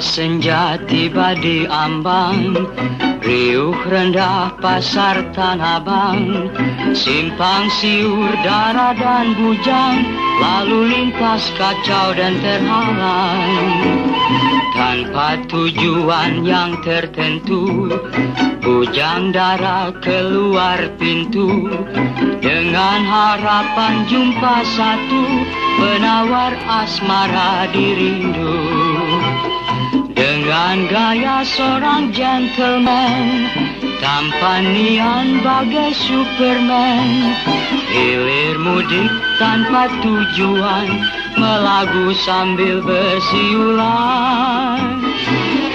senja tiba di ambang Riuh rendah pasar Tanah Abang Simpang siur darah dan bujang Lalu lintas kacau dan terhalang. Tanpa tujuan yang tertentu Bujang darah keluar pintu. Dengan harapan jumpa satu Penawar asmara dirindu dengan gaya seorang gentleman Tampanian bagai Superman. Hilir mudik tanpa tujuan Melagu sambil bersiulan.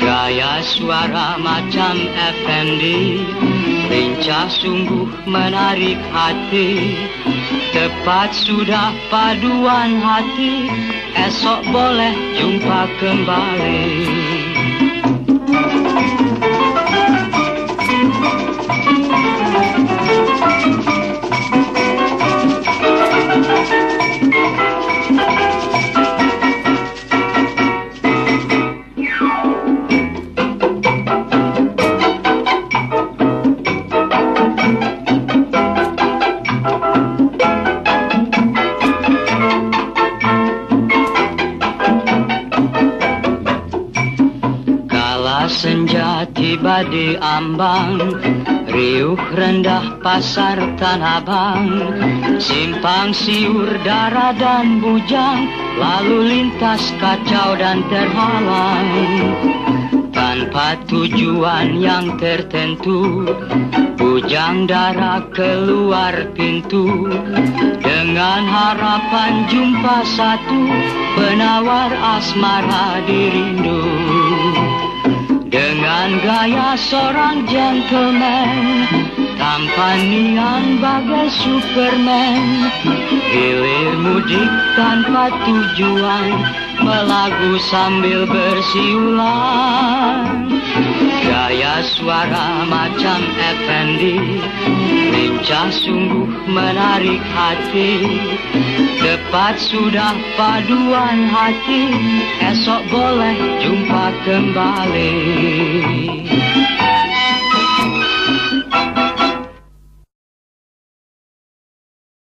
Gaya suara macam FMD Lincah sungguh menarik hati Tepat sudah paduan hati Esok boleh jumpa kembali senja tiba di ambang. Riuh rendah pasar Tanah Abang Simpang siur darah dan bujang Lalu lintas kacau dan terhalang. Tanpa tujuan yang tertentu Bujang darah keluar pintu. Dengan harapan jumpa satu Penawar asmara dirindu gaya seorang gentleman Tampanian bagai Superman. Hilir mudik tanpa tujuan Melagu sambil bersiulan suara macam Effendi Lincah sungguh menarik hati. Tepat sudah paduan hati. Esok boleh jumpa kembali